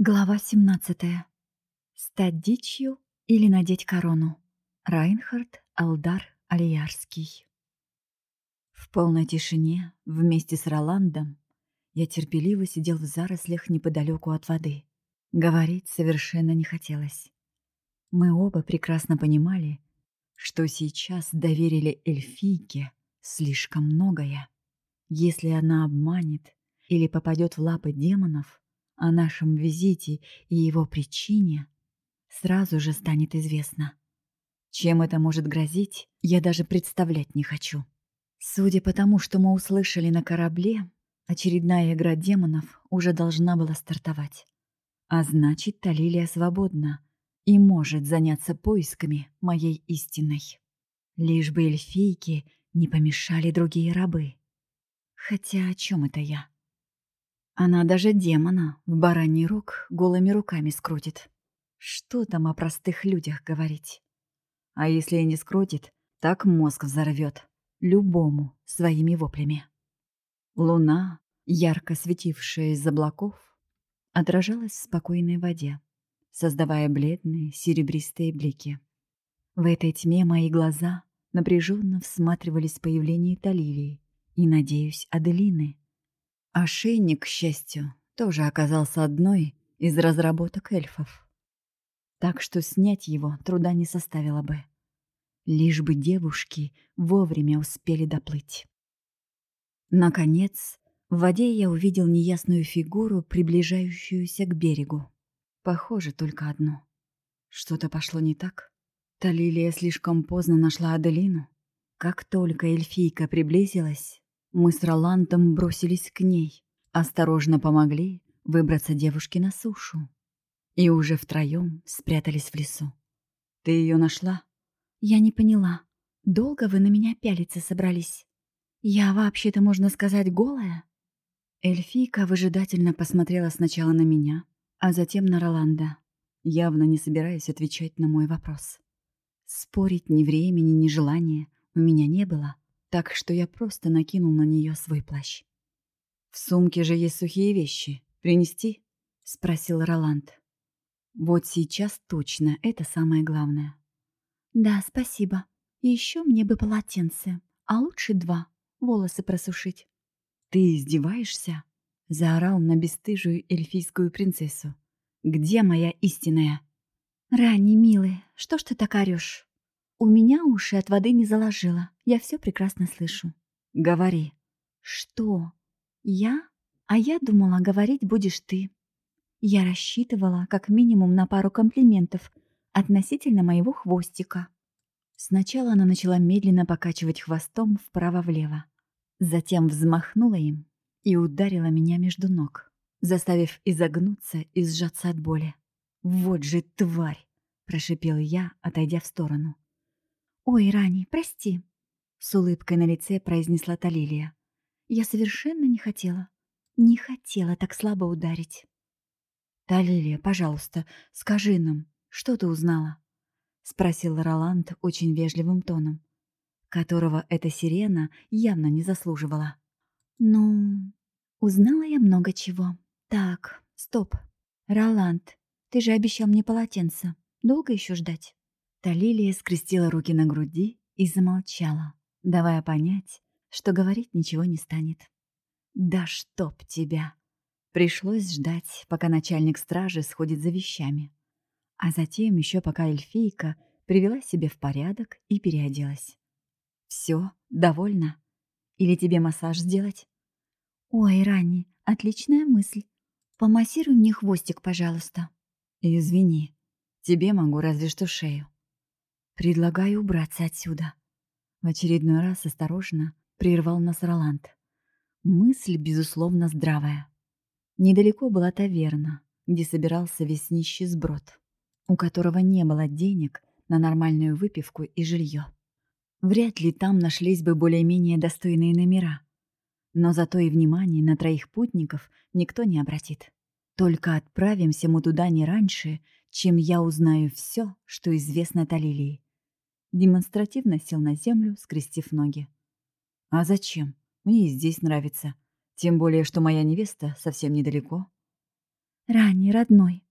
Глава 17. Стать дичью или надеть корону. Райнхард Алдар Алиярский. В полной тишине, вместе с Роландом, я терпеливо сидел в зарослях неподалеку от воды. Говорить совершенно не хотелось. Мы оба прекрасно понимали, что сейчас доверили эльфийке слишком многое. Если она обманет или попадет в лапы демонов, о нашем визите и его причине сразу же станет известно. Чем это может грозить, я даже представлять не хочу. Судя по тому, что мы услышали на корабле, очередная игра демонов уже должна была стартовать. А значит, Талилия свободна и может заняться поисками моей истинной. Лишь бы эльфийки не помешали другие рабы. Хотя о чем это я? Она даже демона в бараний рог голыми руками скрутит. Что там о простых людях говорить? А если и не скрутит, так мозг взорвет любому своими воплями. Луна, ярко светившая из облаков, отражалась в спокойной воде, создавая бледные серебристые блики. В этой тьме мои глаза напряженно всматривались в появление Талилии и, надеюсь, Аделины. Ошейник, к счастью, тоже оказался одной из разработок эльфов. Так что снять его труда не составило бы. Лишь бы девушки вовремя успели доплыть. Наконец, в воде я увидел неясную фигуру, приближающуюся к берегу. Похоже, только одну. Что-то пошло не так. Талилия слишком поздно нашла Аделину. Как только эльфийка приблизилась, мы с Роландом бросились к ней, осторожно помогли выбраться девушке на сушу. И уже втроем спрятались в лесу. «Ты ее нашла?» «Я не поняла. Долго вы на меня пялиться собрались? Я вообще-то, можно сказать, голая?» Эльфийка выжидательно посмотрела сначала на меня, а затем на Роланда, явно не собираясь отвечать на мой вопрос. Спорить ни времени, ни желания у меня не было — так что я просто накинул на нее свой плащ. «В сумке же есть сухие вещи. Принести?» — спросил Роланд. «Вот сейчас точно это самое главное». «Да, спасибо. Еще мне бы полотенце, а лучше два, волосы просушить». «Ты издеваешься?» — заорал на бесстыжую эльфийскую принцессу. «Где моя истинная?» «Рани, милый, что ж ты так орешь? У меня уши от воды не заложило. Я все прекрасно слышу. Говори. Что? Я? А я думала, говорить будешь ты. Я рассчитывала как минимум на пару комплиментов относительно моего хвостика. Сначала она начала медленно покачивать хвостом вправо-влево. Затем взмахнула им и ударила меня между ног, заставив изогнуться и сжаться от боли. «Вот же тварь!» – прошипел я, отойдя в сторону. «Ой, Рани, прости», — с улыбкой на лице произнесла Талилия. «Я совершенно не хотела, не хотела так слабо ударить». «Талилия, пожалуйста, скажи нам, что ты узнала?» — спросил Роланд очень вежливым тоном, которого эта сирена явно не заслуживала. «Ну, узнала я много чего. Так, стоп. Роланд, ты же обещал мне полотенце. Долго еще ждать?» Талилия скрестила руки на груди и замолчала, давая понять, что говорить ничего не станет. «Да чтоб тебя!» Пришлось ждать, пока начальник стражи сходит за вещами. А затем еще пока эльфийка привела себя в порядок и переоделась. «Все, довольна? Или тебе массаж сделать?» «Ой, Рани, отличная мысль. Помассируй мне хвостик, пожалуйста». «Извини, тебе могу разве что шею». «Предлагаю убраться отсюда». В очередной раз осторожно прервал нас Роланд. Мысль, безусловно, здравая. Недалеко была таверна, где собирался весь нищий сброд, у которого не было денег на нормальную выпивку и жилье. Вряд ли там нашлись бы более-менее достойные номера. Но зато и внимание на троих путников никто не обратит. Только отправимся мы туда не раньше, чем я узнаю все, что известно Талилии демонстративно сел на землю, скрестив ноги. «А зачем? Мне и здесь нравится. Тем более, что моя невеста совсем недалеко». Ранний, родной,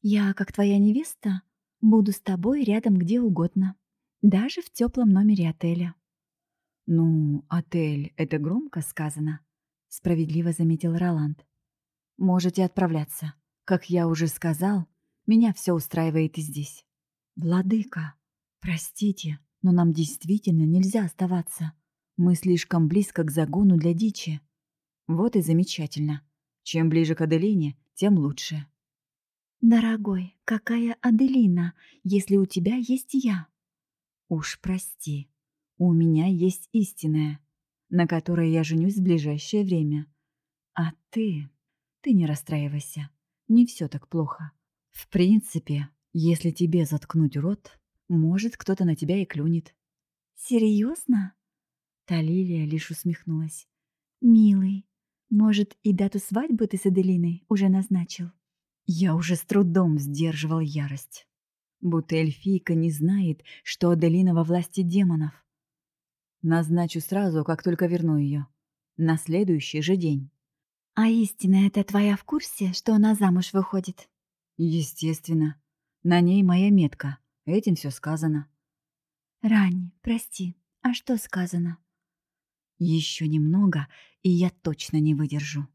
я, как твоя невеста, буду с тобой рядом где угодно, даже в теплом номере отеля. Ну, отель — это громко сказано, справедливо заметил Роланд. Можете отправляться. Как я уже сказал, меня все устраивает и здесь. Владыка, простите, но нам действительно нельзя оставаться. Мы слишком близко к загону для дичи. Вот и замечательно. Чем ближе к Аделине, тем лучше. Дорогой, какая Аделина, если у тебя есть я? Уж прости, у меня есть истинная, на которой я женюсь в ближайшее время. А ты... Ты не расстраивайся, не все так плохо. В принципе, если тебе заткнуть рот, может, кто-то на тебя и клюнет. Серьезно? Талилия лишь усмехнулась. Милый, может, и дату свадьбы ты с Аделиной уже назначил? Я уже с трудом сдерживал ярость. Будто эльфийка не знает, что Аделина во власти демонов. Назначу сразу, как только верну ее. На следующий же день. А истина это твоя в курсе, что она замуж выходит? Естественно. На ней моя метка. Этим все сказано. Рань, прости, а что сказано? Еще немного, и я точно не выдержу.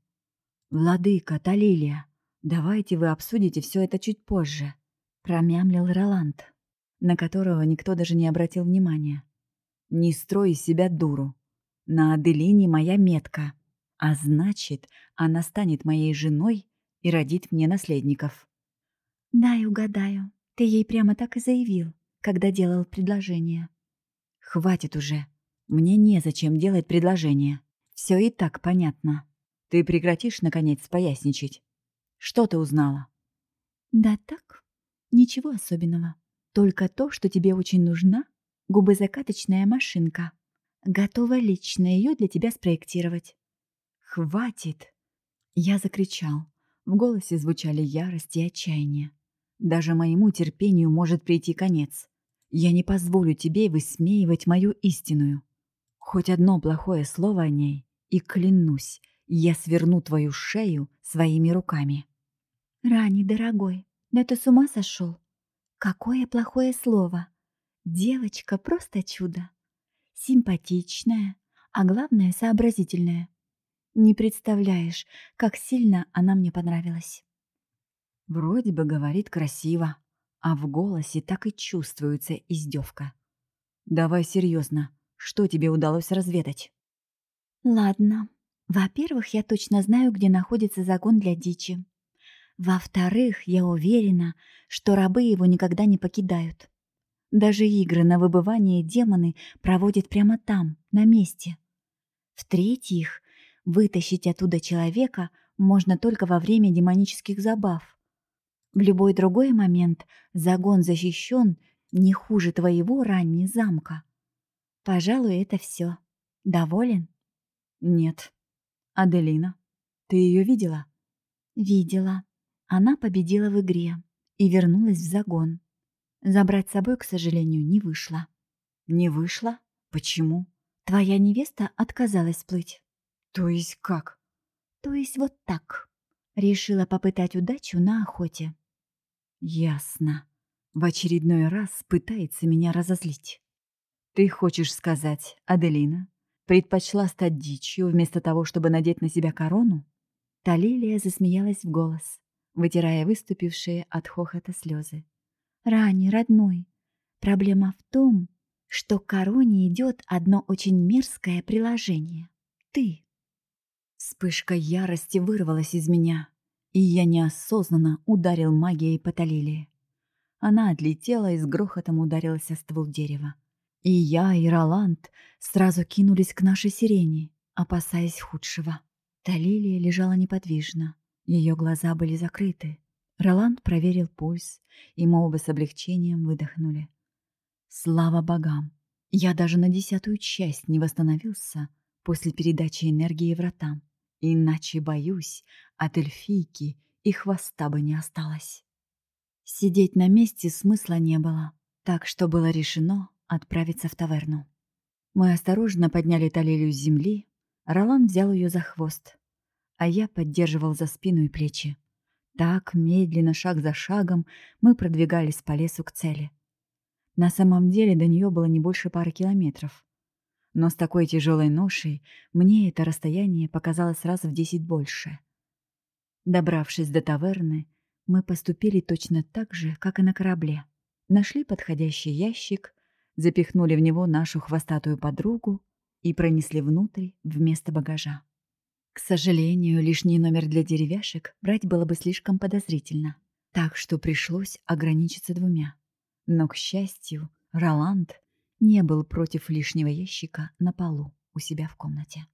Владыка, Талилия, «Давайте вы обсудите все это чуть позже», — промямлил Роланд, на которого никто даже не обратил внимания. «Не строй из себя дуру. На Аделине моя метка, а значит, она станет моей женой и родит мне наследников». «Дай угадаю, ты ей прямо так и заявил, когда делал предложение». «Хватит уже. Мне незачем делать предложение. Все и так понятно. Ты прекратишь, наконец, поясничать?» Что ты узнала?» «Да так, ничего особенного. Только то, что тебе очень нужна губозакаточная машинка. Готова лично ее для тебя спроектировать». «Хватит!» Я закричал. В голосе звучали ярость и отчаяние. «Даже моему терпению может прийти конец. Я не позволю тебе высмеивать мою истинную. Хоть одно плохое слово о ней, и клянусь, я сверну твою шею своими руками». «Рани, дорогой, да ты с ума сошел? Какое плохое слово! Девочка просто чудо! Симпатичная, а главное, сообразительная. Не представляешь, как сильно она мне понравилась». Вроде бы говорит красиво, а в голосе так и чувствуется издевка. «Давай серьезно, что тебе удалось разведать?» «Ладно. Во-первых, я точно знаю, где находится загон для дичи. Во-вторых, я уверена, что рабы его никогда не покидают. Даже игры на выбывание демоны проводят прямо там, на месте. В-третьих, вытащить оттуда человека можно только во время демонических забав. В любой другой момент загон защищен не хуже твоего раннего замка. Пожалуй, это все. Доволен? Нет. Аделина, ты ее видела? Видела. Она победила в игре и вернулась в загон. Забрать с собой, к сожалению, не вышло. Не вышло? Почему? Твоя невеста отказалась плыть. То есть как? То есть вот так. Решила попытать удачу на охоте. Ясно. В очередной раз пытается меня разозлить. Ты хочешь сказать, Аделина, предпочла стать дичью вместо того, чтобы надеть на себя корону? Талилия засмеялась в голос вытирая выступившие от хохота слезы. «Рани, родной, проблема в том, что к короне идет одно очень мерзкое приложение. Ты». Вспышка ярости вырвалась из меня, и я неосознанно ударил магией по Талилии. Она отлетела и с грохотом ударилась о ствол дерева. И я, и Роланд сразу кинулись к нашей сирене, опасаясь худшего. Талилия лежала неподвижно, ее глаза были закрыты. Роланд проверил пульс, и мы оба с облегчением выдохнули. Слава богам! Я даже на десятую часть не восстановился после передачи энергии вратам. Иначе, боюсь, от эльфийки и хвоста бы не осталось. Сидеть на месте смысла не было, так что было решено отправиться в таверну. Мы осторожно подняли Талилию с земли, Ролан взял ее за хвост, а я поддерживал за спину и плечи. Так, медленно, шаг за шагом, мы продвигались по лесу к цели. На самом деле до нее было не больше пары километров. Но с такой тяжелой ношей мне это расстояние показалось раз в десять больше. Добравшись до таверны, мы поступили точно так же, как и на корабле. Нашли подходящий ящик, запихнули в него нашу хвостатую подругу и пронесли внутрь вместо багажа. К сожалению, лишний номер для деревяшек брать было бы слишком подозрительно, так что пришлось ограничиться двумя. Но, к счастью, Роланд не был против лишнего ящика на полу у себя в комнате.